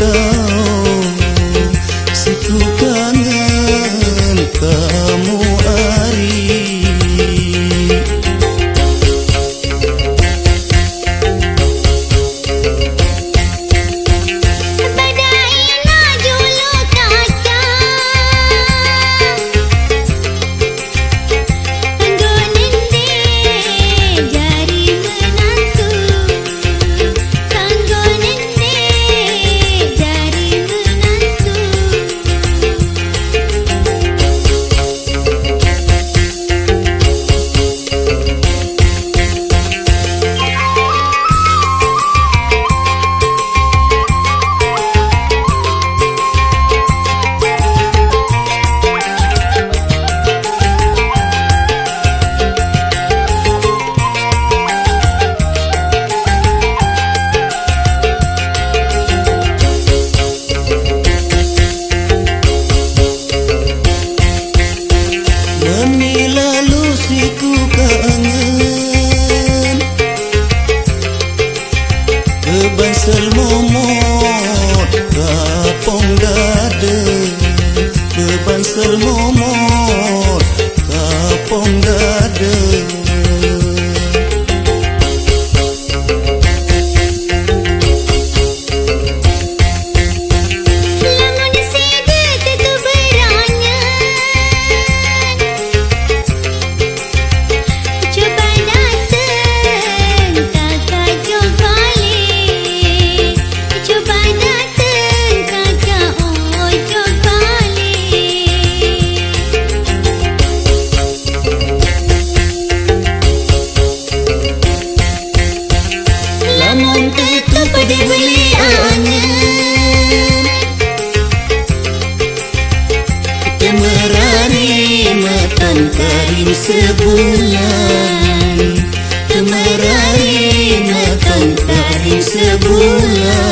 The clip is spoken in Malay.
bonito. Kapong dada Beban selmomot Matan karim sebulan. Kemerari matan karim sebulan